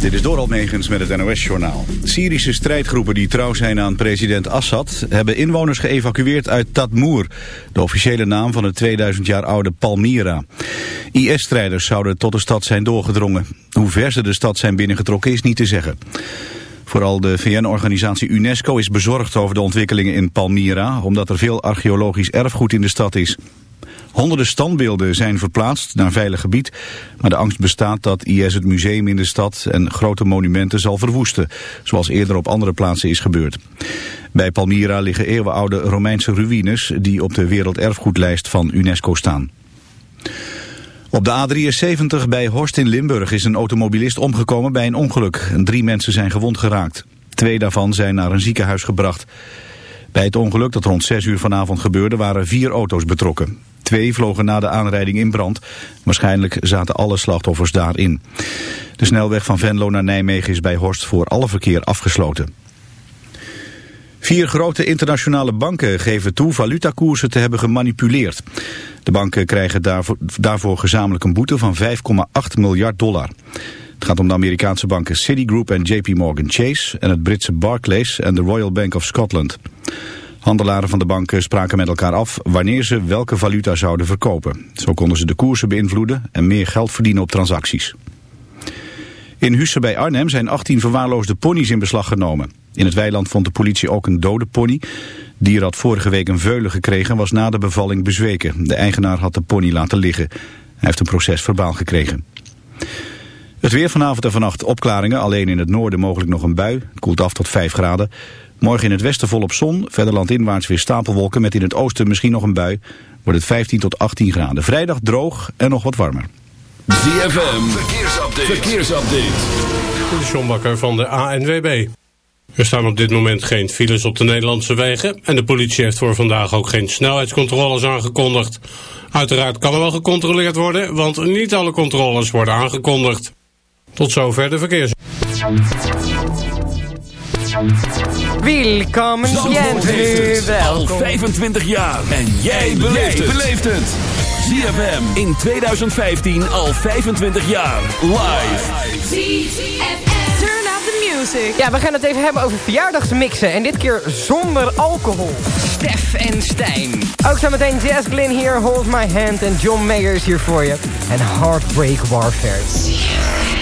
Dit is Doral Megens met het NOS-journaal. Syrische strijdgroepen die trouw zijn aan president Assad... hebben inwoners geëvacueerd uit Tadmoer... de officiële naam van het 2000 jaar oude Palmyra. IS-strijders zouden tot de stad zijn doorgedrongen. Hoe ver ze de stad zijn binnengetrokken is niet te zeggen. Vooral de VN-organisatie UNESCO is bezorgd over de ontwikkelingen in Palmyra... omdat er veel archeologisch erfgoed in de stad is. Honderden standbeelden zijn verplaatst naar veilig gebied, maar de angst bestaat dat IS het museum in de stad en grote monumenten zal verwoesten, zoals eerder op andere plaatsen is gebeurd. Bij Palmyra liggen eeuwenoude Romeinse ruïnes die op de werelderfgoedlijst van UNESCO staan. Op de A73 bij Horst in Limburg is een automobilist omgekomen bij een ongeluk. Drie mensen zijn gewond geraakt. Twee daarvan zijn naar een ziekenhuis gebracht. Bij het ongeluk dat rond 6 uur vanavond gebeurde waren vier auto's betrokken. Twee vlogen na de aanrijding in brand. Waarschijnlijk zaten alle slachtoffers daarin. De snelweg van Venlo naar Nijmegen is bij Horst voor alle verkeer afgesloten. Vier grote internationale banken geven toe valutakoersen te hebben gemanipuleerd. De banken krijgen daarvoor, daarvoor gezamenlijk een boete van 5,8 miljard dollar. Het gaat om de Amerikaanse banken Citigroup en JP Morgan Chase... en het Britse Barclays en de Royal Bank of Scotland. Handelaren van de banken spraken met elkaar af wanneer ze welke valuta zouden verkopen. Zo konden ze de koersen beïnvloeden en meer geld verdienen op transacties. In Husse bij Arnhem zijn 18 verwaarloosde ponies in beslag genomen. In het weiland vond de politie ook een dode pony. Dier had vorige week een veulen gekregen en was na de bevalling bezweken. De eigenaar had de pony laten liggen. Hij heeft een proces verbaal gekregen. Het weer vanavond en vannacht opklaringen, alleen in het noorden mogelijk nog een bui. Het koelt af tot 5 graden. Morgen in het westen volop zon, verder landinwaarts weer stapelwolken met in het oosten misschien nog een bui. Wordt het 15 tot 18 graden. Vrijdag droog en nog wat warmer. ZFM, verkeersupdate. verkeersupdate. De Sjombakker van de ANWB. Er staan op dit moment geen files op de Nederlandse wegen... en de politie heeft voor vandaag ook geen snelheidscontroles aangekondigd. Uiteraard kan er wel gecontroleerd worden... want niet alle controles worden aangekondigd. Tot zover de verkeers. Welkom Zandvoort al 25 jaar. En jij beleeft het. ZFM in 2015 al 25 jaar. Live. Turn up the music. Ja, we gaan het even hebben over verjaardagsmixen. En dit keer zonder alcohol. Stef en Stijn. Ook zo meteen Jazz Glynn hier, Hold My Hand. En John Mayer is hier voor je. En Heartbreak Warfare.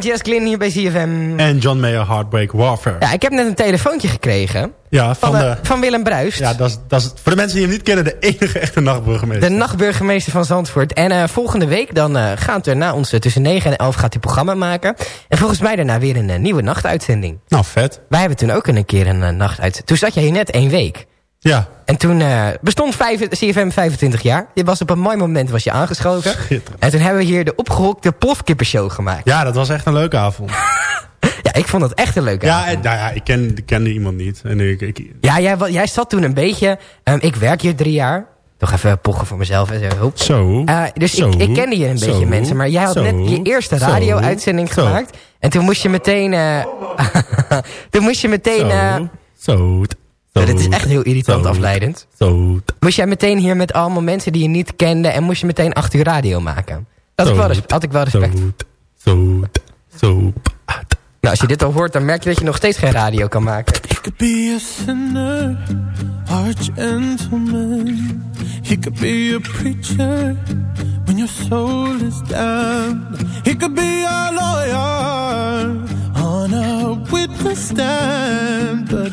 Jess Glynn hier bij ZFM. En John Mayer, Heartbreak Warfare. Ja, ik heb net een telefoontje gekregen. Ja, van, Van, de, van Willem Bruist. ja dat is, dat is, voor de mensen die hem niet kennen, de enige echte nachtburgemeester. De nachtburgemeester van Zandvoort. En eh, volgende week dan eh, gaat er na ons eh, tussen 9 en 11 gaat hij programma maken. En volgens mij daarna weer een nieuwe nachtuitzending. Nou, vet. Wij hebben toen ook een keer een uh, nachtuitzending. Toen zat jij hier net één week. Ja, En toen eh, bestond vijf, CFM 25 jaar. Je was op een mooi moment was je aangeschoten. Schitterend. En toen hebben we hier de opgehokte plofkippershow gemaakt. ja, dat was echt een leuke avond. Ja, ik vond het echt een leuke Ja, avond. en, nou ja ik, ken, ik kende iemand niet. En ik, ik, Ja, jij, jij zat toen een beetje... ehm, ik werk hier drie jaar. Toch even pochen voor mezelf. En zo. Zo. Eh, dus Zo. ik, ik kende je een Zo. beetje mensen. Maar jij had net je eerste radio-uitzending gemaakt. En toen moest je meteen... eh, toen moest je meteen... zo. Zo. dit is echt heel irritant Zo. afleidend. Zo. Moest jij meteen hier met allemaal mensen die je niet kende... en moest je meteen acht uur radio maken. Dat had ik wel, res- had ik wel respect. Zo. Zo. Nou, als je dit al hoort, dan merk je dat je nog steeds geen radio kan maken. He could be a sinner or a gentleman. He could be a preacher when your soul is damned. He could be a lawyer on a witness stand, but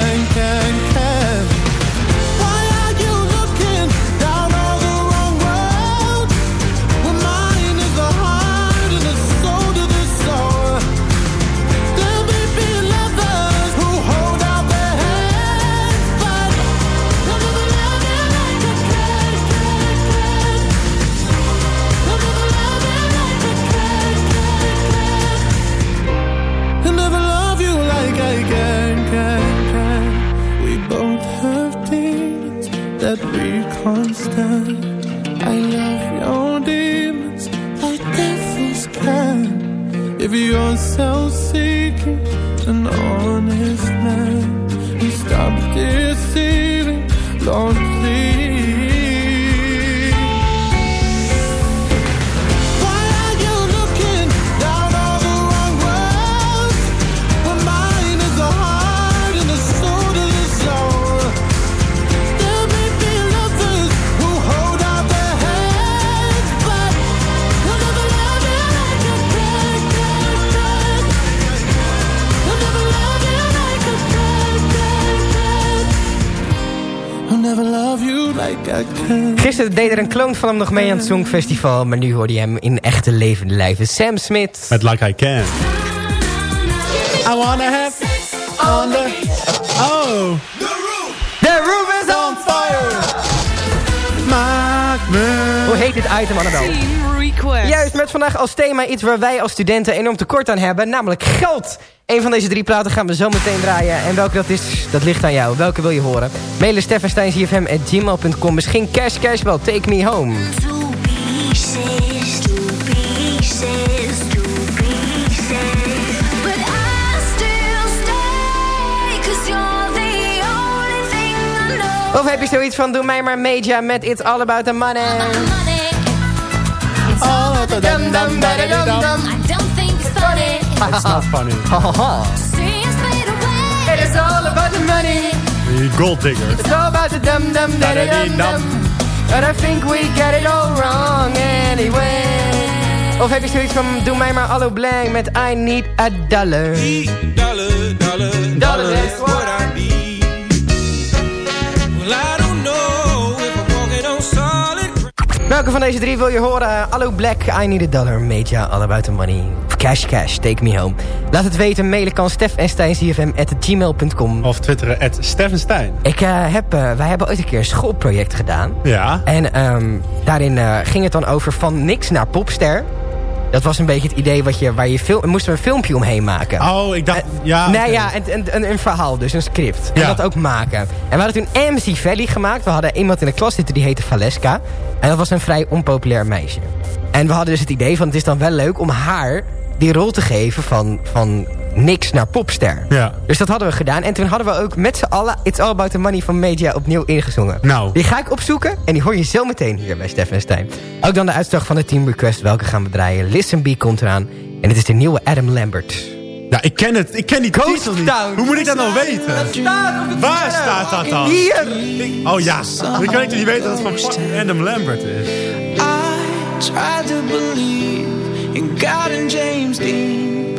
van hem nog mee aan het Songfestival... maar nu hoorde je hem in echte levende lijven. Sam Smith. Met Like I Can. I wanna have on the... Oh, The room is on fire! maak me... Hoe heet dit item, Annabel? Team Request. Juist, met vandaag als thema iets waar wij als studenten enorm tekort aan hebben, namelijk geld. Een van deze drie platen gaan we zo meteen draaien. En welke dat is, dat ligt aan jou. Welke wil je horen? Mailen steffensteinsjfm.gmail.com. Misschien cash cash wel, take me home. The. Of heb je zoiets van, doe mij maar media met It's All About The Money. Money. It's all Oh, Dum, dum, It's not funny. It is all about the money. Die gold digger. It's all about the dum dum da da dum dum. And I think we get it all wrong anyway. Of heb je zoiets van, doe mij maar Allo Blank met I need a dollar. Dollar, dollar, Dollar, that's Welke van deze drie wil je horen? Allo Black, I need a dollar. Media, all about the money. Of cash cash, take me home. Laat het weten, mailen kan Stef en gmail.com. Of twitteren at. Ik eh, heb, eh, wij hebben ooit een keer een schoolproject gedaan. Ja. En ehm, daarin eh, ging het dan over van niks naar popster. Dat was een beetje het idee wat je, waar je film, moesten we een filmpje omheen maken. Oh, ik dacht... Eh, ja, nee, oké. ja, een, een, verhaal dus, een script. En Ja. dat ook maken. En we hadden toen MC Valley gemaakt. We hadden iemand in de klas zitten die heette Valeska. En dat was een vrij onpopulair meisje. En we hadden dus het idee van het is dan wel leuk om haar die rol te geven van, van niks naar popster. Ja. Dus dat hadden we gedaan. En toen hadden we ook met z'n allen It's All About The Money van Media opnieuw ingezongen. Nou. Die ga ik opzoeken en die hoor je zo meteen hier bij Stefan en Stijn. Ook dan de uitslag van de Team Request. Welke gaan we draaien? Listen B komt eraan. En het is de nieuwe Adam Lambert. Ja, ik ken het. Ik ken die titel niet. Town. Hoe moet ik dat nou weten? staat Waar staat dat dan? Hier! Oh ja, dan kan ik toch niet weten dat het van Adam Lambert is. I tried to believe in God and James Dean,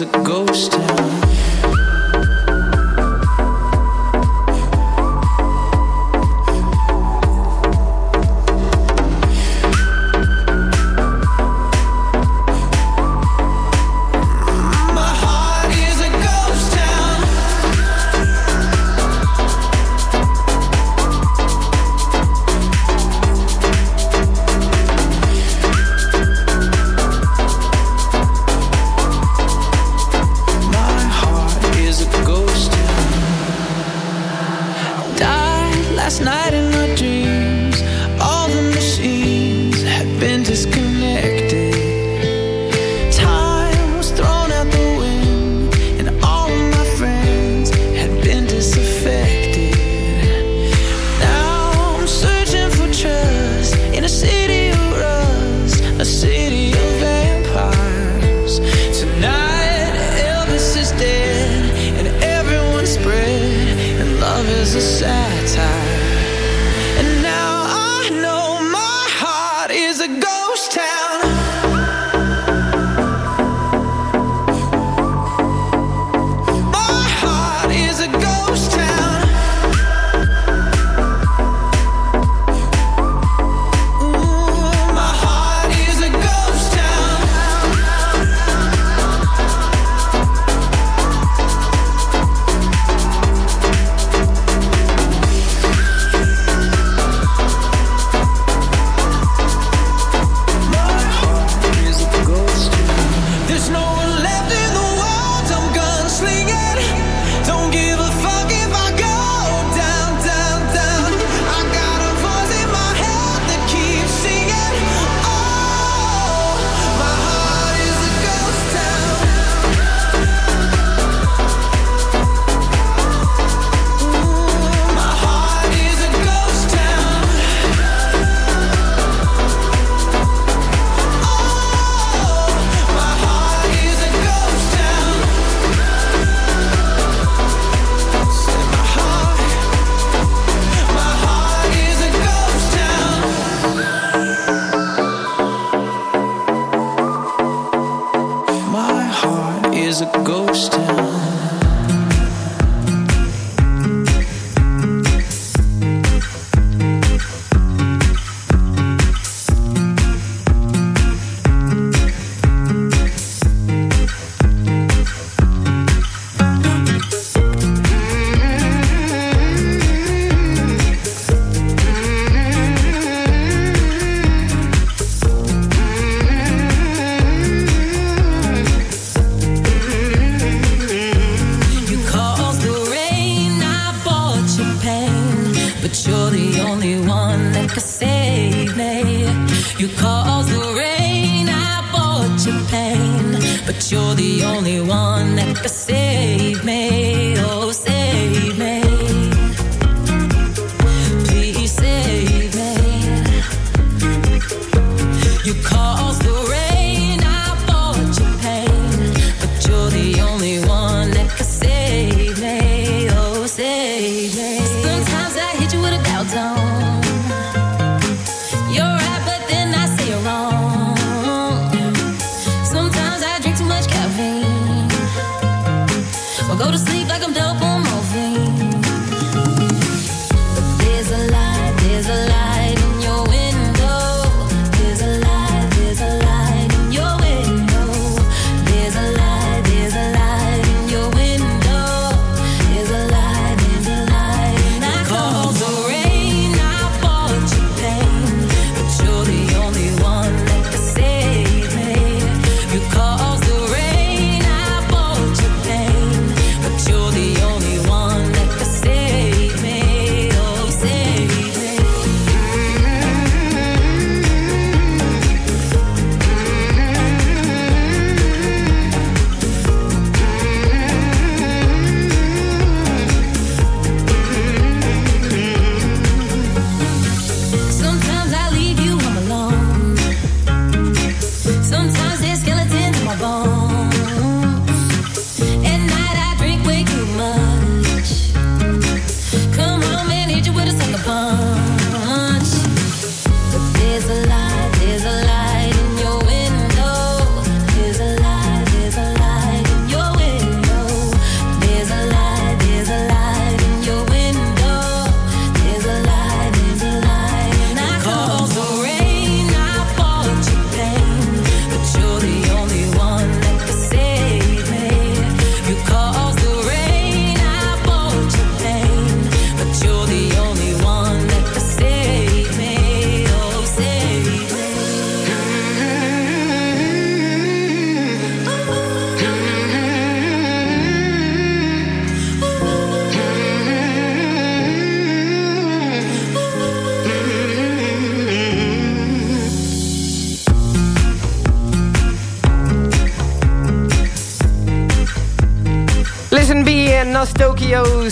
a ghost town.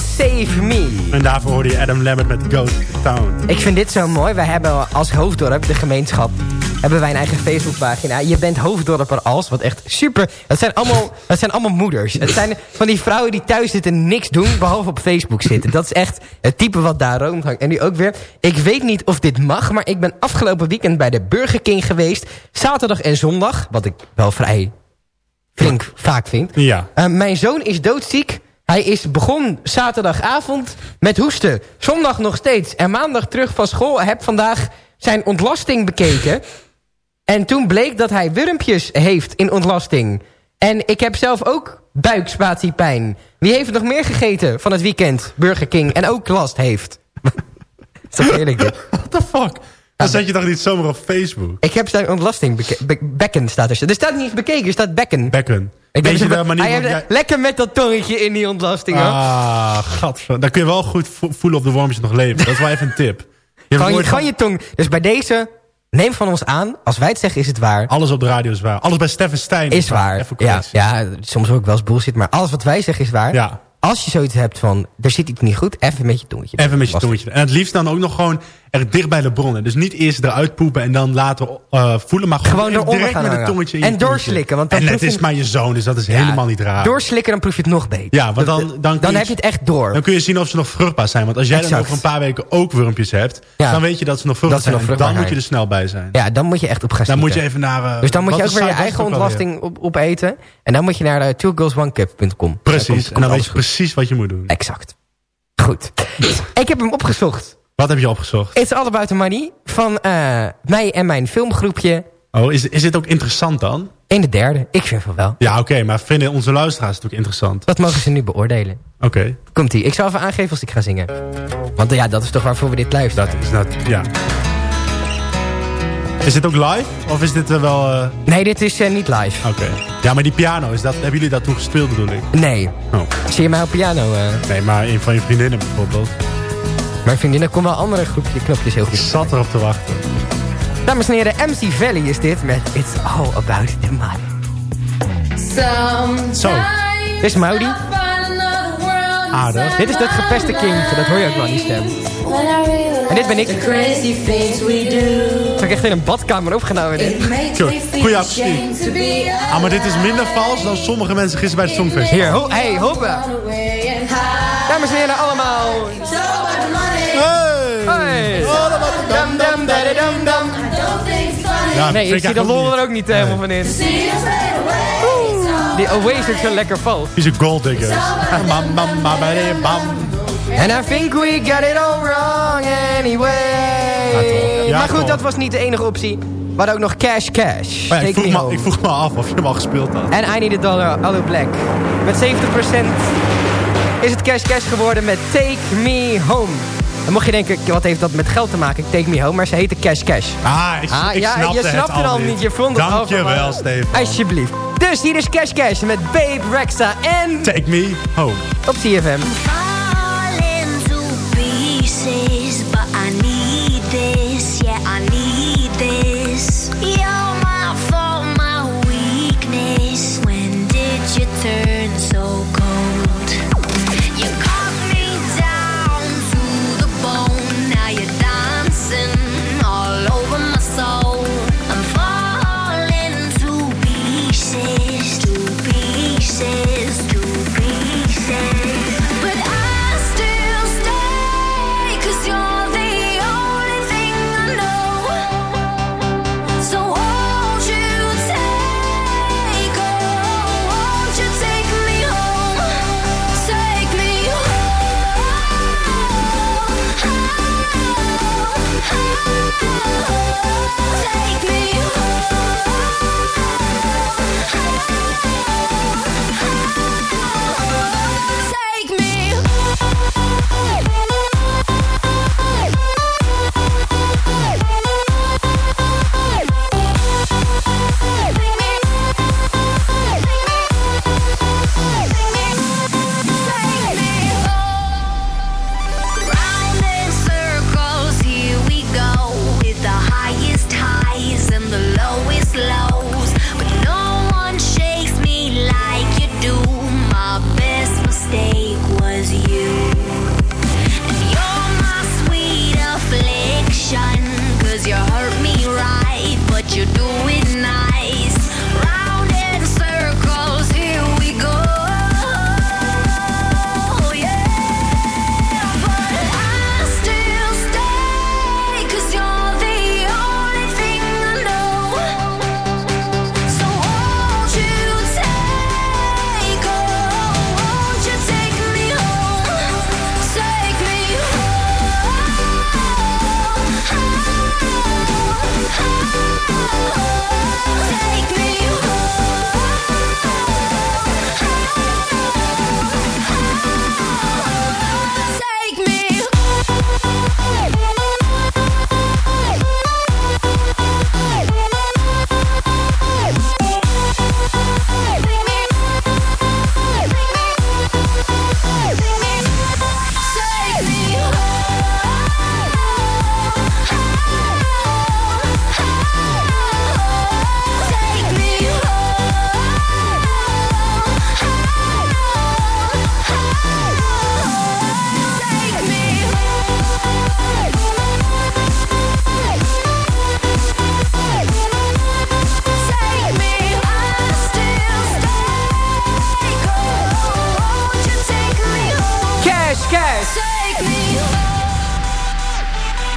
Save Me. En daarvoor hoorde je Adam Lambert met Ghost Town. Ik vind dit zo mooi. Wij hebben als hoofddorp, de gemeenschap, hebben wij een eigen Facebookpagina. Je bent hoofddorper als, wat echt super. Dat zijn allemaal, dat zijn allemaal moeders. Het zijn van die vrouwen die thuis zitten en niks doen, behalve op Facebook zitten. Dat is echt het type wat daar rondhangt. En nu ook weer, ik weet niet of dit mag, maar ik ben afgelopen weekend bij de Burger King geweest. Zaterdag en zondag, wat ik wel vrij flink vaak vind. Ja. Uh, mijn zoon is doodziek. Hij is begon zaterdagavond met hoesten. Zondag nog steeds. En maandag terug van school. Heb vandaag zijn ontlasting bekeken. En toen bleek dat hij wurmpjes heeft in ontlasting. En ik heb zelf ook buikspatiepijn. Wie heeft nog meer gegeten van het weekend? Burger King. En ook last heeft. is toch eerlijk? What the fuck? Dan zet je toch niet zomaar op Facebook? Ik heb zijn ontlasting be- bekken staat er. Er staat niet eens bekeken, er staat bekken. Bekken. Ik Weet je wel, maar niet hij jij- lekker met dat tongetje in die ontlasting. hoor. Ah, gadver. Dan kun je wel goed vo- voelen of de wormpjes nog leven. Dat is wel even een tip. Je Gewoon je, gewoon je tong. Dus bij deze, neem van ons aan. Als wij het zeggen, is het waar. Alles op de radio is waar. Alles bij Stefan Stijn Is waar. Ja, ja, soms ook wel eens bullshit. Maar alles wat wij zeggen is waar. Ja. Als je zoiets hebt van, er zit iets niet goed. Even met je tongetje. Even met je tongetje. En het liefst dan ook nog gewoon echt dicht bij de bronnen. Dus niet eerst eruit poepen en dan later eh, voelen. Maar gewoon, eronder direct gaan met het hangen. tongetje in En doorslikken, want dan En het is maar je zoon, dus dat is Ja, helemaal niet raar. Doorslikken, dan proef je het nog beter. Ja, want dan, dan, Dan je- heb je het echt door. Dan kun je zien of ze nog vruchtbaar zijn. Want als jij dan Exact. over een paar weken ook wurmpjes hebt... Ja. dan weet je dat ze nog vruchtbaar nog zijn. vruchtbaar dan moet je er snel bij zijn. Ja, dan moet je echt op gaan Dan moet je even naar... eh, Dus dan moet je ook weer je eigen ontlasting op, opeten. En dan moet je naar uh, twogirlsonecup.com. Precies, en dan weet je precies wat je moet doen. Exact. Goed. ik heb hem opgezocht. Wat heb je opgezocht? It's All About The Money van eh, mij en mijn filmgroepje Oh, is, is dit ook interessant dan? in de derde. Ik vind van wel. Ja, oké, maar vinden onze luisteraars het ook interessant? Dat mogen ze nu beoordelen. Oké, Komt-ie. Ik zal even aangeven als ik ga zingen. Want ja, dat is toch waarvoor we dit luisteren. dat is dat, ja. Is dit ook live? Of is dit eh, wel... eh, Nee, dit is eh, niet live. Oké. Ja, maar die piano, is dat, hebben jullie dat toen gespeeld bedoel ik? Nee. Oh. Zie je mij op piano? eh? Nee, maar een van je vriendinnen bijvoorbeeld. Mijn vriendin, er kon wel andere groepje knopjes heel Ik goed. zat erop te wachten. Dames en heren, MC Valley is dit met It's All About The Money. Zo, Dit is Maudi. aardig. Dit is dat gepeste kindje, dat hoor je ook wel in die stem. En dit ben ik. Ik echt in een badkamer opgenomen dit. Goed, goeie akoestiek. Ah, maar dit is minder vals dan sommige mensen gisteren bij het Songfestival. Hier, ho hey, hoppa. Dames en heren, allemaal. Daddy. Ja, Nee, ik zie de lol er ook niet eh, helemaal van in. Die Oasis zo lekker valt. Die is een gold digger. Bam, bam, bam, bam, bam. And I think we got it all wrong anyway. maar goed, dat was niet de enige optie. We hadden ook nog Cash Cash. Ja, ik, vroeg me ik vroeg me af of je hem al gespeeld had. En I Need a Dollar, Allo Black. Met 70% is het Cash Cash geworden met Take Me Home. Dan mocht je denken, wat heeft dat met geld te maken? Take Me Home, maar ze heette Cash Cash. Ah, ik, Ah, ik ja, snapte je het snapte het al niet. Je vond het Dankjewel, overal. Stefan. Alsjeblieft. Dus hier is Cash Cash met Babe Rexa en Take me home. op CFM. Falling to pieces, but you do it nice.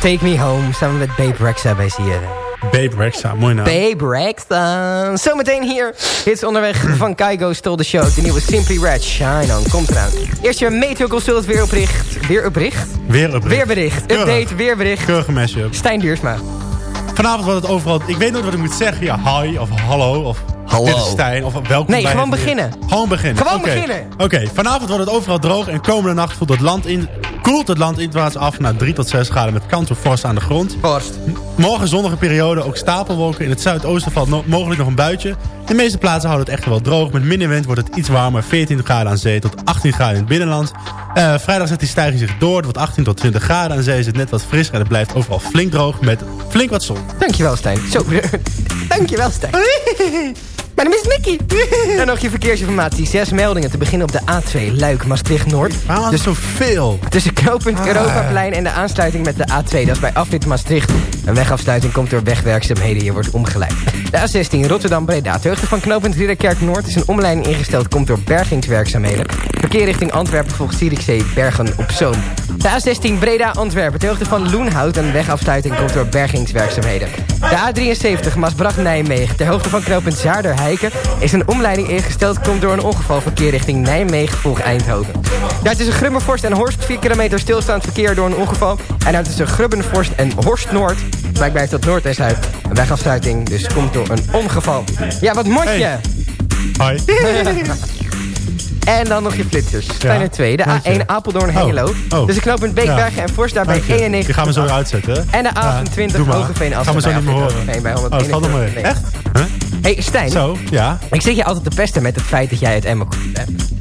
Take Me Home, samen met Babe Rexa bij CFM. Babe Rexa, mooi naam. Babe Rexa. Zometeen hier. Hits onderweg van Kaigo Stole the Show. De nieuwe Simply Red Shine On. Komt eraan. Eerst je Meteo Consult weeropricht. Weeropricht? Weer op Weerbericht. Update, weerbericht. Keurige mashup. Stijn Duursma. Vanavond wordt het overal... Ik weet nooit wat ik moet zeggen. Ja, hi of hallo of... Hallo. Dit is Stijn of welkom Nee, bij gewoon beginnen. Gewoon beginnen. Gewoon beginnen. Oké, vanavond wordt het overal droog en komende nacht voelt het land in, koelt het land inwaarts af naar 3 tot 6 graden met kans op vorst aan de grond. Vorst. Morgen zonnige periode, ook stapelwolken. In het zuidoosten valt no- mogelijk nog een buitje. De meeste plaatsen houden het echter wel droog. Met minder wind wordt het iets warmer. 14 graden aan zee tot 18 graden in het binnenland. Eh, vrijdag zet die stijging zich door. Het wordt 18 tot 20 graden aan zee. Is het net wat frisser en het blijft overal flink droog met flink wat zon. Dankjewel, Stijn. Zo, dankjewel, Stijn. Mijn naam is Nicky. en nog je verkeersinformatie. Zes meldingen te beginnen op de A2 Luik Maastricht-Noord. Waarom is er zoveel? Tussen knooppunt Europaplein en de aansluiting met de A2. Dat is bij afrit Maastricht. Een wegafsluiting komt door wegwerkzaamheden. Hier wordt omgeleid. De A16 Rotterdam-Breda. Ter hoogte van knooppunt Ridderkerk-Noord is een omleiding ingesteld. Komt door bergingswerkzaamheden. Verkeer richting Antwerpen volgt Zierikzee Bergen op Zoom. De A16 Breda-Antwerpen. Hoogte van Loenhout. Een wegafsluiting komt door bergingswerkzaamheden. De A73 Maasbracht-Nijmegen. Ter hoogte van knooppunt Is een omleiding ingesteld. Komt door een ongeval verkeer richting Nijmegen volgt Eindhoven. Daar tussen Grummervorst en Horst 4 kilometer stilstaand verkeer door een ongeval. En daar tussen Grubbenvorst en Horst Noord. Blijkbaar heeft dat Noord en Zuid. Een wegafsluiting, dus komt door een ongeval. Ja, wat mot je? Hoi. En dan nog je flitsers. Zijn er twee. De dank je. A1 Apeldoorn-Hengelo. Oh, oh. Dus de knooppunt Beekbergen Ja. en Forst daarbij Dank je. 91. Die gaan we zo weer uitzetten. En de Ja, A28 doe maar. Hogeveen Gaan we zo niet meer horen. Nee, bij Oh, dat valt nog mee. 141. Echt? Huh? Hey Stijn, Zo, ja. ik zit je altijd te pesten met het feit dat jij uit Emmen komt.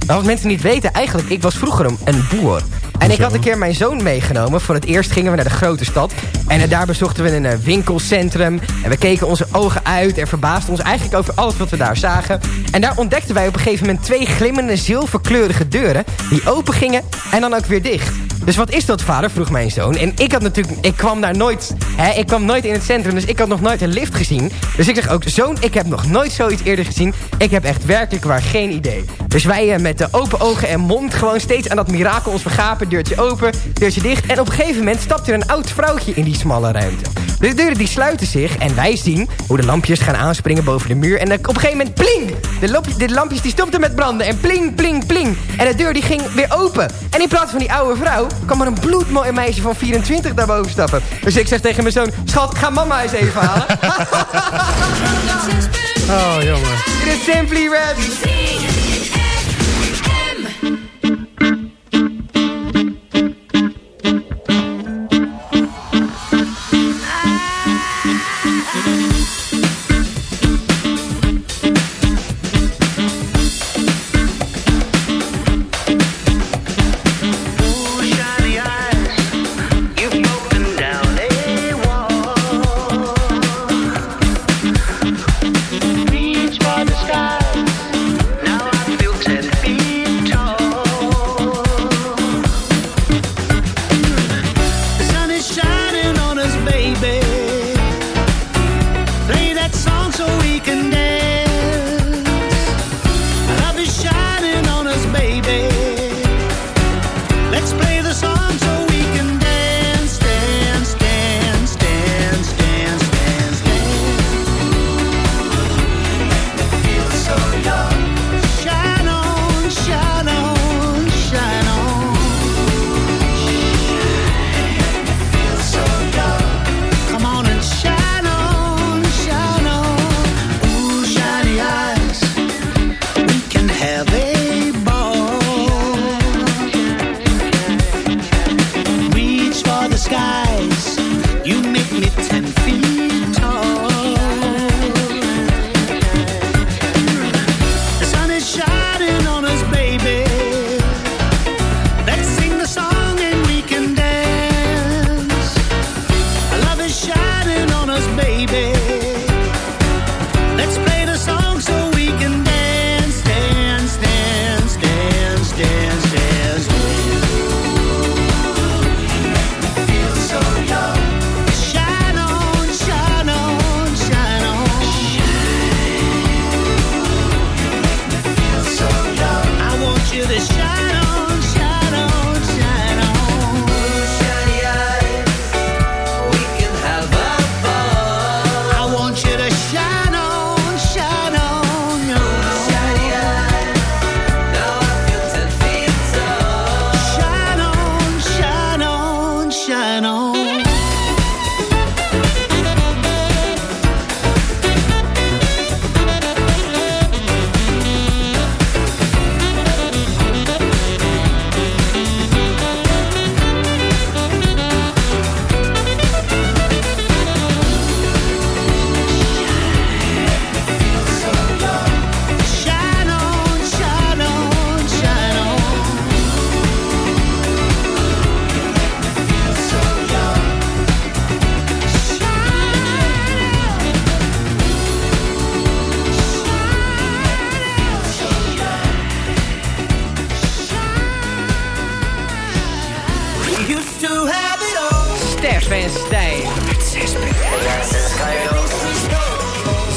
Maar wat mensen niet weten, eigenlijk, ik was vroeger een boer. En ik had een keer mijn zoon meegenomen. Voor het eerst gingen we naar de grote stad. En eh, daar bezochten we een eh, winkelcentrum. En we keken onze ogen uit en verbaasden ons eigenlijk over alles wat we daar zagen. En daar ontdekten wij op een gegeven moment twee glimmende zilverkleurige deuren. Die open gingen en dan ook weer dicht. Dus wat is dat, vader? vroeg mijn zoon. En ik had natuurlijk, ik kwam daar nooit, hè, ik kwam nooit in het centrum, dus ik had nog nooit een lift gezien. Dus ik zeg ook, zoon, ik heb nog nooit zoiets eerder gezien. Ik heb echt werkelijk waar geen idee. Dus wij met de open ogen en mond gewoon steeds aan dat mirakel ons vergapen. Deurtje open, deurtje dicht. En op een gegeven moment stapt er een oud vrouwtje in die smalle ruimte. De deuren die sluiten zich en wij zien hoe de lampjes gaan aanspringen boven de muur. En op een gegeven moment, pling! De, lampjes, de lampjes die stopten met branden en pling, pling, pling. En de deur die ging weer open. En in plaats van die oude vrouw kwam er een bloedmooi meisje van 24 daarboven stappen. Dus ik zeg tegen mijn zoon, schat, ga mama eens even halen. Oh, jongen. Is Simply Red.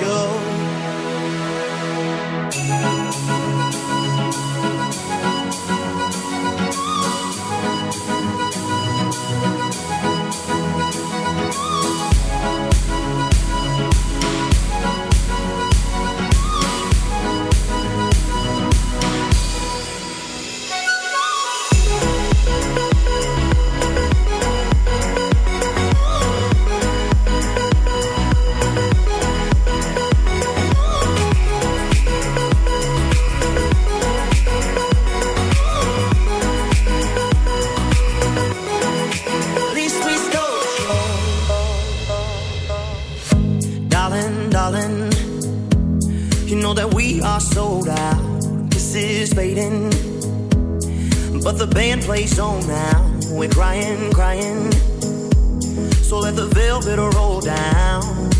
stole Darling, darling, you know that we are sold out. This is fading, but the band plays on now. We're crying, crying. So let the velvet roll down,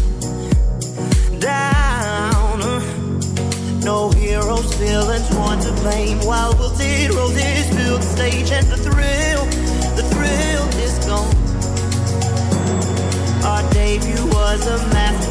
down. No heroes, villains, one to blame. While wilted roses fill the stage, and the thrill, the thrill is gone. Our debut was a masterpiece.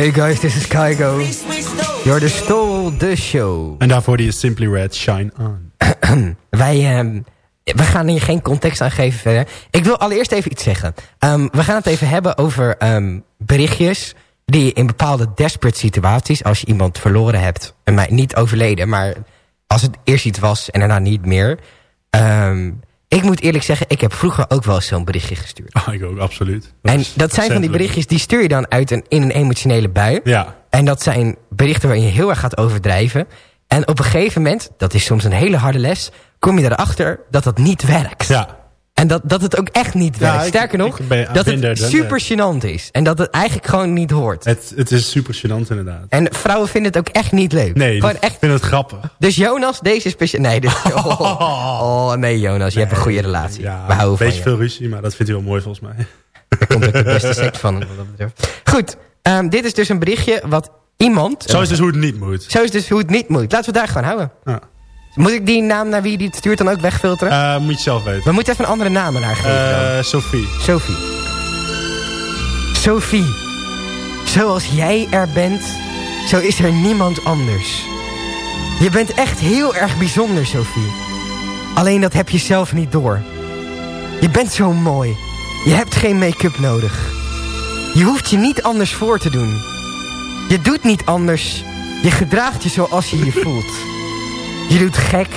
Hey guys, this is stole You're the Stole the Show. En daarvoor die is Simply Red Shine On. Wij, ehm, we gaan hier geen context aan geven verder. Ik wil allereerst even iets zeggen. Ehm, we gaan het even hebben over ehm, berichtjes die in bepaalde desperate situaties... als je iemand verloren hebt, en mij niet overleden... maar als het eerst iets was en daarna niet meer... ik moet eerlijk zeggen, ik heb vroeger ook wel zo'n berichtje gestuurd. Ah, ik ook, absoluut. en dat zijn van die berichtjes, die stuur je dan uit een, in een emotionele bui. Ja, En dat zijn berichten waarin je heel erg gaat overdrijven. En op een gegeven moment, dat is soms een hele harde les... kom je erachter dat dat niet werkt. ja. En dat, dat het ook echt niet Ja, werkt. ik- Sterker nog, ik ben- dat ben het there, super gênant is. En dat het eigenlijk gewoon niet hoort. Het, het is super gênant inderdaad. En vrouwen vinden het ook echt niet leuk. Nee, Gewoon ik echt. vind het grappig. Dus Jonas, deze speciaal... Nee, dus, oh, oh, nee Jonas, je hebt een goede relatie. Ja, We houden een beetje je. veel ruzie, maar dat vindt hij wel mooi volgens mij. Daar komt ook de beste seks van. Wat dat betreft. Goed, ehm, dit is dus een berichtje wat iemand... Zo is dus hoe het niet moet. Zo is dus hoe het niet moet. Laten we daar gewoon houden. Ja. Moet ik die naam naar wie die het stuurt dan ook wegfilteren? Eh, moet je zelf weten. We moeten even een andere naam naar geven. Eh Sophie. Sophie. Sophie. Zoals jij er bent, zo is er niemand anders. Je bent echt heel erg bijzonder, Sophie. Alleen dat heb je zelf niet door. Je bent zo mooi. Je hebt geen make-up nodig. Je hoeft je niet anders voor te doen. Je doet niet anders. Je gedraagt je zoals je je voelt. Je doet gek.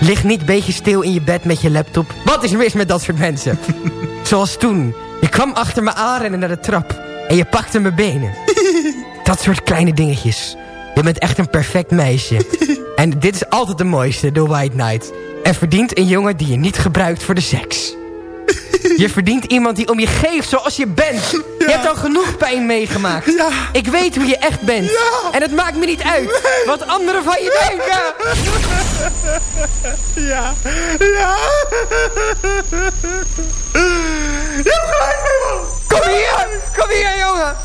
Ligt niet een beetje stil in je bed met je laptop. Wat is er mis met dat soort mensen? Zoals toen. Je kwam achter me aanrennen naar de trap. En je pakte mijn benen. Dat soort kleine dingetjes. Je bent echt een perfect meisje. En dit is altijd de mooiste, de White Knight. En verdient een jongen die je niet gebruikt voor de seks. Je verdient iemand die om je geeft zoals je bent. Je hebt al genoeg pijn meegemaakt. Ik weet hoe je echt bent. En het maakt me niet uit wat anderen van je denken. Ja, ja. Kom hier, kom hier jongen.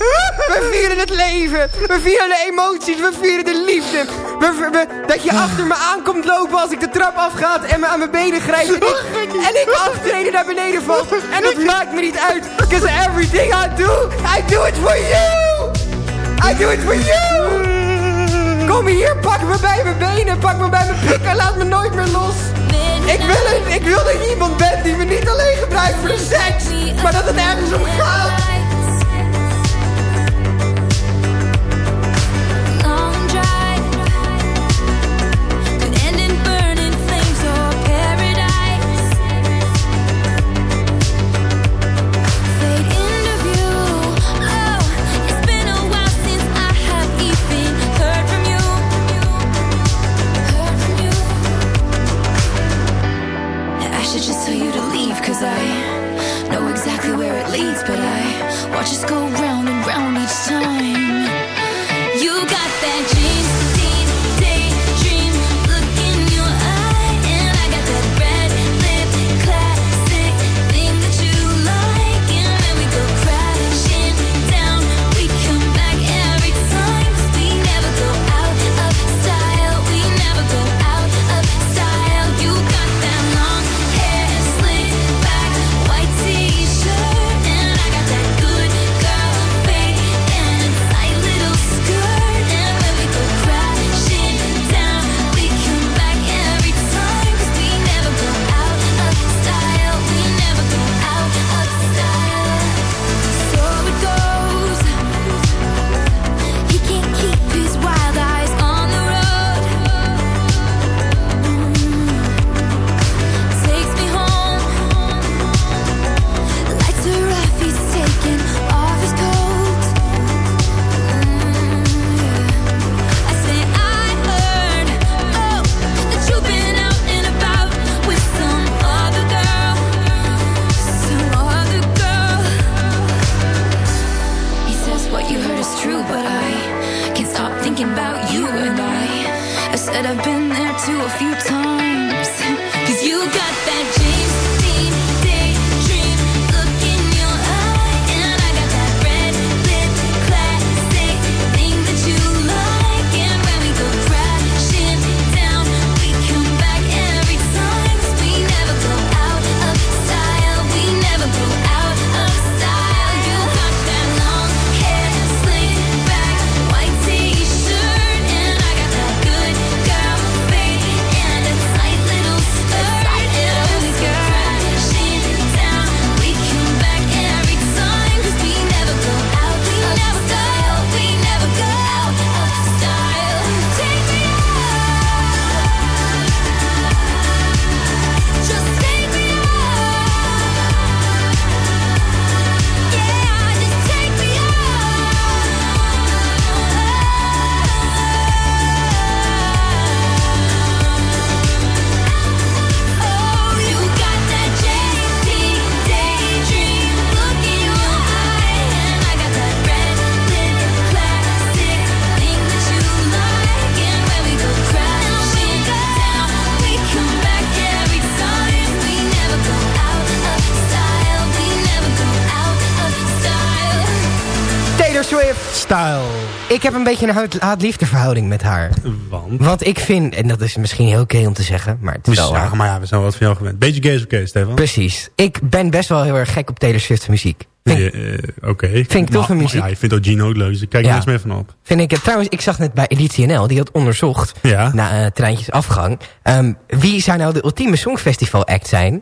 We vieren het leven. We vieren de emoties. We vieren de liefde. We, dat je achter me aankomt lopen als ik de trap afgaat en me aan mijn benen grijpt. En ik, en ik aftreden naar beneden val. En dat maakt me niet uit. Because everything I do, I do it for you. I do it for you. Kom hier, pak me bij mijn benen, pak me bij mijn pik en laat me nooit meer los. Ik wil, het, ik wil dat iemand bent die me niet alleen gebruikt voor de seks, maar dat het ergens om gaat. Us go round and round each time. Style. Ik heb een beetje een haat- haat-liefde verhouding met haar. Want? Want ik vind, en dat is misschien heel gay om te zeggen, maar het is wel. Ja, maar ja, we zijn wel wat van jou gewend. Beetje gay is oké, Stefan. Precies. Ik ben best wel heel erg gek op Taylor Swift's muziek. Eh, Oké. Vind ik toffe muziek. Ja, je vindt ook Gino ook leuk, dus ik kijk er Ja. niks meer van op. Vind ik het. Trouwens, ik zag net bij Editie NL, die had onderzocht, Ja. na eh, treintjes afgang, ehm, wie zou nou de ultieme songfestival act zijn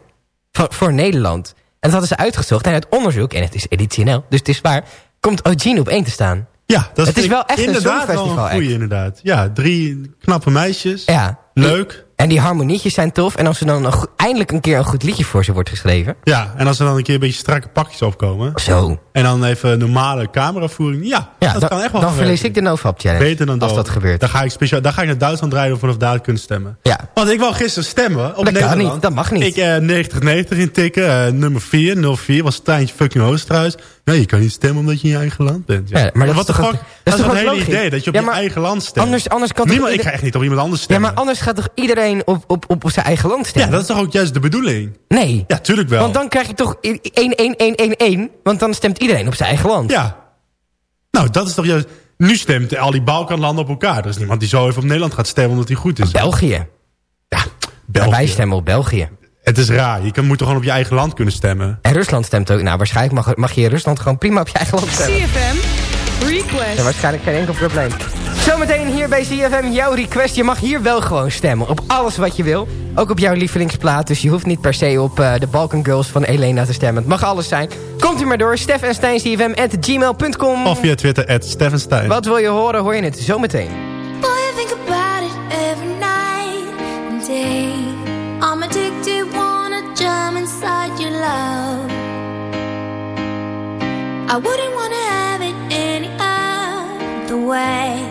voor, voor Nederland. En dat hadden ze uitgezocht en uit onderzoek, en het is Editie NL, dus het is waar, komt Ogene op één te staan. Ja, dat Het is wel echt wel een goeie, inderdaad. Ja, drie knappe meisjes. Ja. Leuk. En die harmonietjes zijn tof. En als er dan een eindelijk een keer een goed liedje voor ze wordt geschreven. Ja, en als er dan een keer een beetje strakke pakjes opkomen. Zo. En dan even normale cameravoering. Ja, Ja, dat kan echt wel dan verlies ik de NoFap Challenge. Beter dan Als dat gebeurt. Dan ga ik, speciaal, dan ga ik naar Duitsland rijden om vanaf daar te kunnen stemmen. Ja. Want ik wou gisteren stemmen op Dat kan niet, dat mag niet. Ik eh 9090 intikken, eh, nummer 4, 04, was Stijntje fucking Oosterhuis. Ja, je kan niet stemmen omdat je in je eigen land bent. Ja. Ja, maar dat wat is toch ook- Dat is toch ook hele idee, dat je op Ja, je eigen land stemt. Anders, anders kan Niemand, ik ga echt niet op iemand anders Ja, stemmen. maar anders gaat toch iedereen op, op, op zijn eigen land Ja, stemmen? dat is toch ook juist de bedoeling? Nee. Ja, tuurlijk wel. Want dan krijg je toch 1-1-1-1-1. Want dan stemt iedereen op zijn eigen land. Ja. Nou, dat is toch juist... Nu stemt al die Balkanlanden op elkaar. Er is niemand die zo even op Nederland gaat stemmen omdat hij goed is. België. Ja, Maar België. wij stemmen op België. Het is raar. Je kan, moet toch gewoon op je eigen land kunnen stemmen. En Rusland stemt ook. Nou, waarschijnlijk mag, mag je in Rusland gewoon prima op je eigen land stemmen. CFM Request. Ja, waarschijnlijk geen enkel probleem. Zometeen hier bij CFM jouw request. Je mag hier wel gewoon stemmen. Op alles wat je wil. Ook op jouw lievelingsplaat. Dus je hoeft niet per se op eh, de Balkan Girls van Elena te stemmen. Het mag alles zijn. Komt u maar door. Stef en Stijn CFM at gmail.com. Of via Twitter, at Stefan Stein. Wat wil je horen, hoor je het zometeen. Boy, I think about it every night and day. I'm addicted, wanna jump inside your love. I wouldn't wanna have it any other way.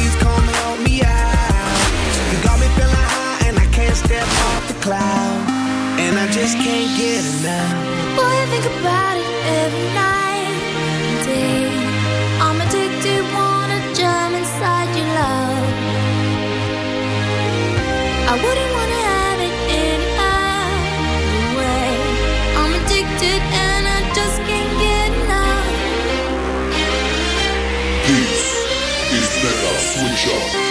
can't step off the cloud. And I just can't get enough. Boy, I think about it every night and day. I'm addicted, wanna jump inside your love. I wouldn't wanna have it any other way. I'm addicted and I just can't get enough. This is Mega Switch Up.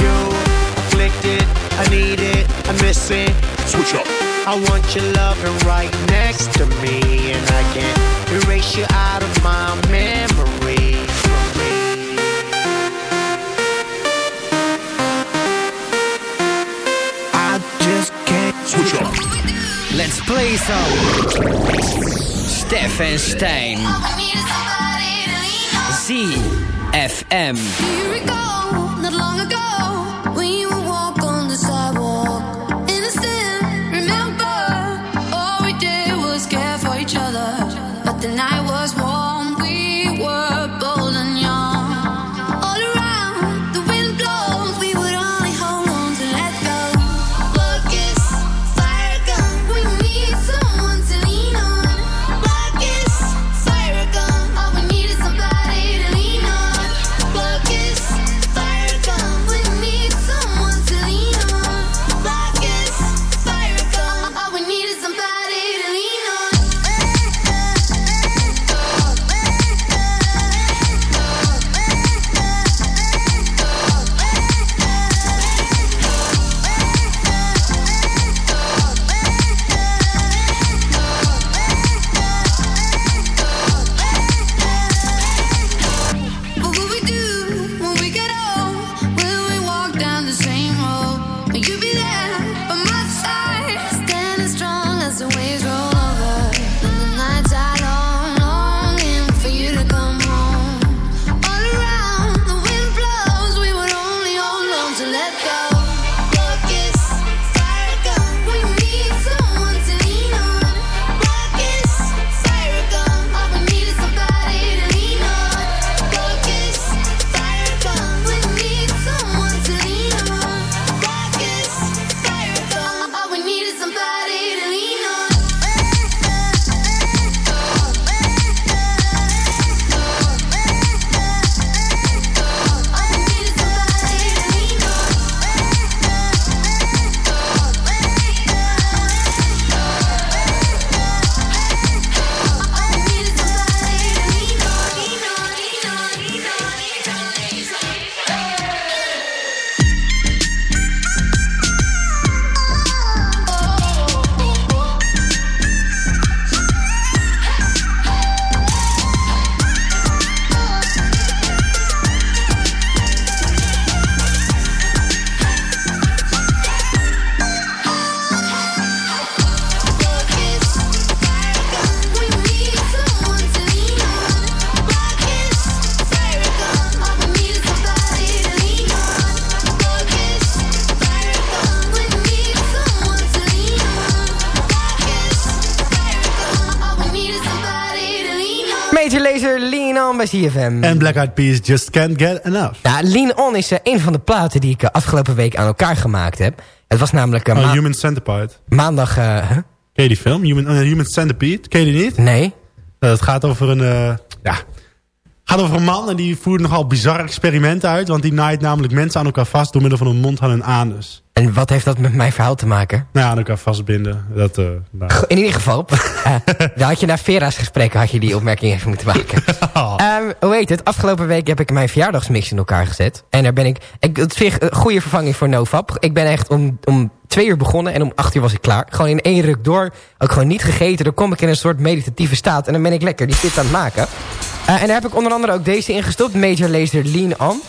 you. Afflicted, I need it, I miss it. Switch up. I want your loving right next to me, and I can't erase you out of my memory. I just can't Switch up. Let's play some. Stef en Stijn. ZFM. Do you recall not long ago En Black Eyed Peas Just Can't Get Enough. Ja, Lean On is eh, een van de platen die ik eh, afgelopen week aan elkaar gemaakt heb. Het was namelijk... eh, Oh, ma- Human Centipede. maandag... huh? Ken je die film? Human, Human Centipede? Ken je die niet? Nee. Het gaat over een... ja, gaat over een man en die voert nogal bizarre experimenten uit. Want die naait namelijk mensen aan elkaar vast door middel van een mond aan hun anus. En wat heeft dat met mijn verhaal te maken? Nou aan elkaar vastbinden. Dat, eh, nou. In ieder geval, eh, dan had je na Vera's gesprekken had je die opmerking even moeten maken. Ehm, hoe heet het? Afgelopen week heb ik mijn verjaardagsmix in elkaar gezet. En daar ben ik... ik het vind ik een goede vervanging voor NoFap. Ik ben echt om, om twee uur begonnen en om acht uur was ik klaar. Gewoon in één ruk door. Ook gewoon niet gegeten. Dan kom ik in een soort meditatieve staat. En dan ben ik lekker die shit aan het maken. Eh, en daar heb ik onder andere ook deze ingestopt. Major Lazer Lean On.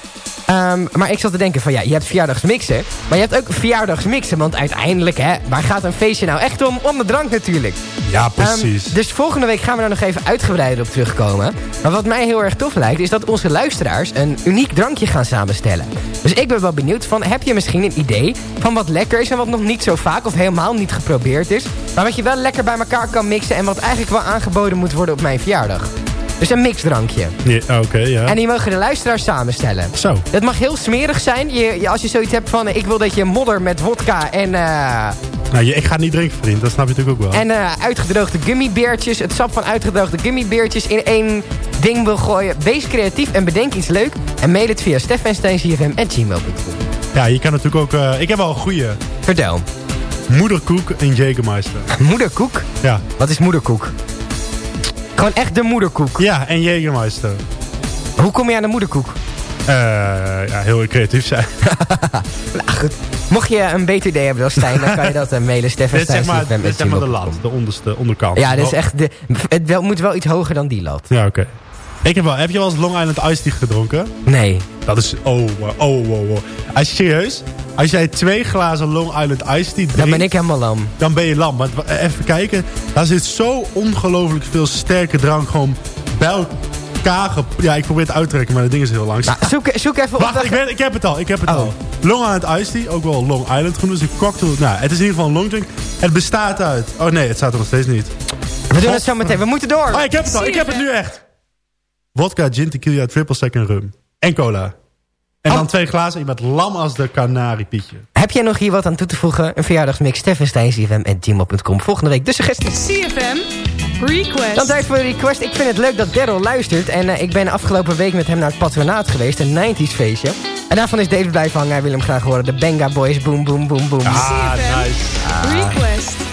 Ehm, maar ik zat te denken van ja, je hebt verjaardagsmixen. Maar je hebt ook verjaardagsmixen. Want uiteindelijk, hè, waar gaat een feestje nou echt om? Om de drank natuurlijk. Ja, precies. Ehm, dus volgende week gaan we daar nog even uitgebreider op terugkomen. Maar wat mij heel erg tof lijkt... is dat onze luisteraars een uniek drankje gaan samenstellen. Dus ik ben wel benieuwd van... heb je misschien een idee van wat lekker is... en wat nog niet zo vaak of helemaal niet geprobeerd is... maar wat je wel lekker bij elkaar kan mixen... en wat eigenlijk wel aangeboden moet worden op mijn verjaardag. Dus een mixdrankje. Ja, Oké, ja. En die mogen de luisteraars samenstellen. Zo. Het mag heel smerig zijn. Je, je- als je zoiets hebt van... ik wil dat je modder met wodka en... eh, Nou, je, ik ga het niet drinken, vriend. Dat snap je natuurlijk ook wel. en eh, uitgedroogde gummibeertjes, het sap van uitgedroogde gummibeertjes in één ding wil gooien. Wees creatief en bedenk iets leuk. En mail het via steffensteincfm.gmail.com. Ja, je kan natuurlijk ook... eh, ik heb wel een goeie. Vertel. Moederkoek en Jägermeister. Moederkoek? Ja. Wat is moederkoek? Gewoon echt de moederkoek. Ja, en Jägermeister. Hoe kom je aan de moederkoek? Eh, ja, heel creatief zijn. Nou goed, mocht je een beter idee hebben dan Stijn, dan kan je dat eh, mailen. Stefan dit is zeg maar, dit zeg maar de lat, de onderste onderkant. Ja, dit is echt de, het wel, moet wel iets hoger dan die lat. Ja, oké. Ik heb wel, heb je wel eens Long Island Iced Tea gedronken? Nee. Dat is, oh, oh, oh, oh. Als je serieus, als jij twee glazen Long Island Iced Tea drinkt... Dan ben ik helemaal lam. Dan ben je lam. Maar even kijken, daar zit zo ongelooflijk veel sterke drank gewoon bij elkaar... gep- Ja, ik probeer het uit te trekken, maar dat ding is heel lang. Nou, zoek, zoek even op. Wacht, ik, weet, ik heb het al, ik heb het Oh. al. Long Island Iced Tea, ook wel Long Island genoemd. Dus een cocktail, nou, het is in ieder geval een long drink. Het bestaat uit... Oh nee, het staat er nog steeds niet. We doen het zo meteen, we moeten door. Oh, ik heb het al, ik heb het nu echt. Vodka, gin, tequila, triple sec en rum. En cola. En dan twee glazen, je bent lam als de kanari Pietje. Heb jij nog hier wat aan toe te voegen? Een verjaardagsmix steffensteinsfm.gmail.com. Volgende week de suggestie. CFM Request. Dan tijd voor de request. Ik vind het leuk dat Daryl luistert. En eh, ik ben afgelopen week met hem naar het patronaat geweest. Een 90s feestje. En daarvan is David blijven hangen. Hij wil hem graag horen. De Benga Boys. Boom, boom, boom, boom. Ah, nice. Request.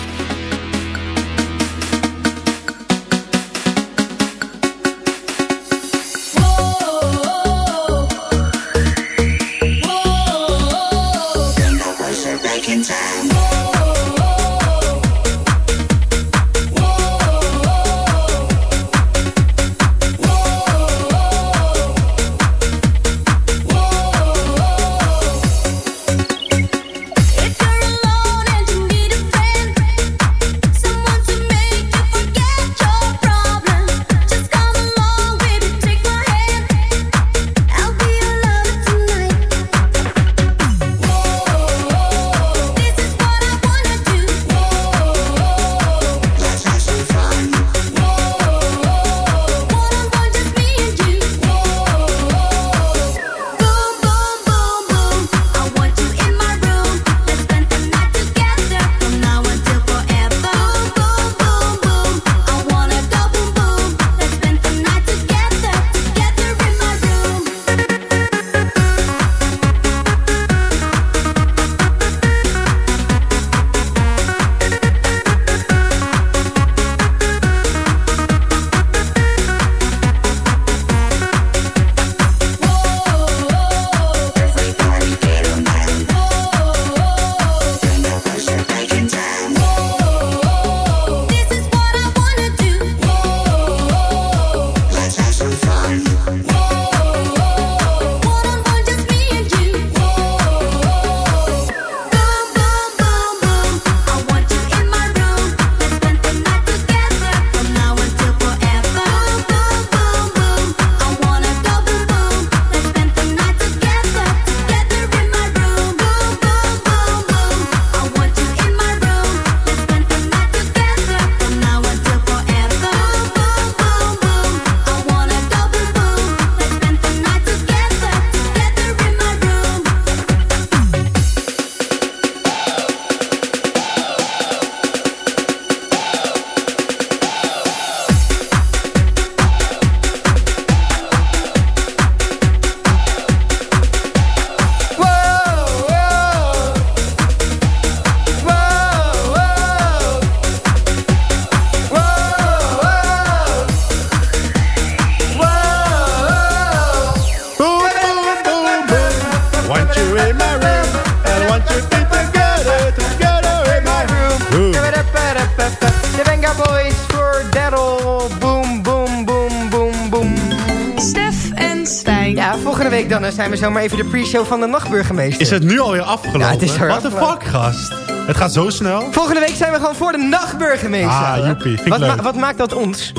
Zomaar even de pre-show van de nachtburgemeester. Is het nu alweer afgelopen? Ja, het is the afgelopen. fuck, gast? Het gaat zo snel. Volgende week zijn we gewoon voor de nachtburgemeester. Ah, joepie. Vind ik Wat, leuk. wat maakt dat ons?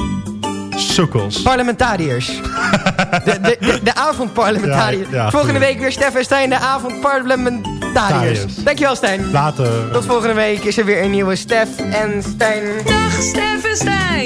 Sukkels. Parlementariërs. de, de, de, de avondparlementariërs. Ja, ja, volgende week weer Stef en Stijn, de avondparlementariërs. Tariërs. Dankjewel Stijn. Later. Tot volgende week is er weer een nieuwe Stef en Stijn. Dag Stef en Stijn.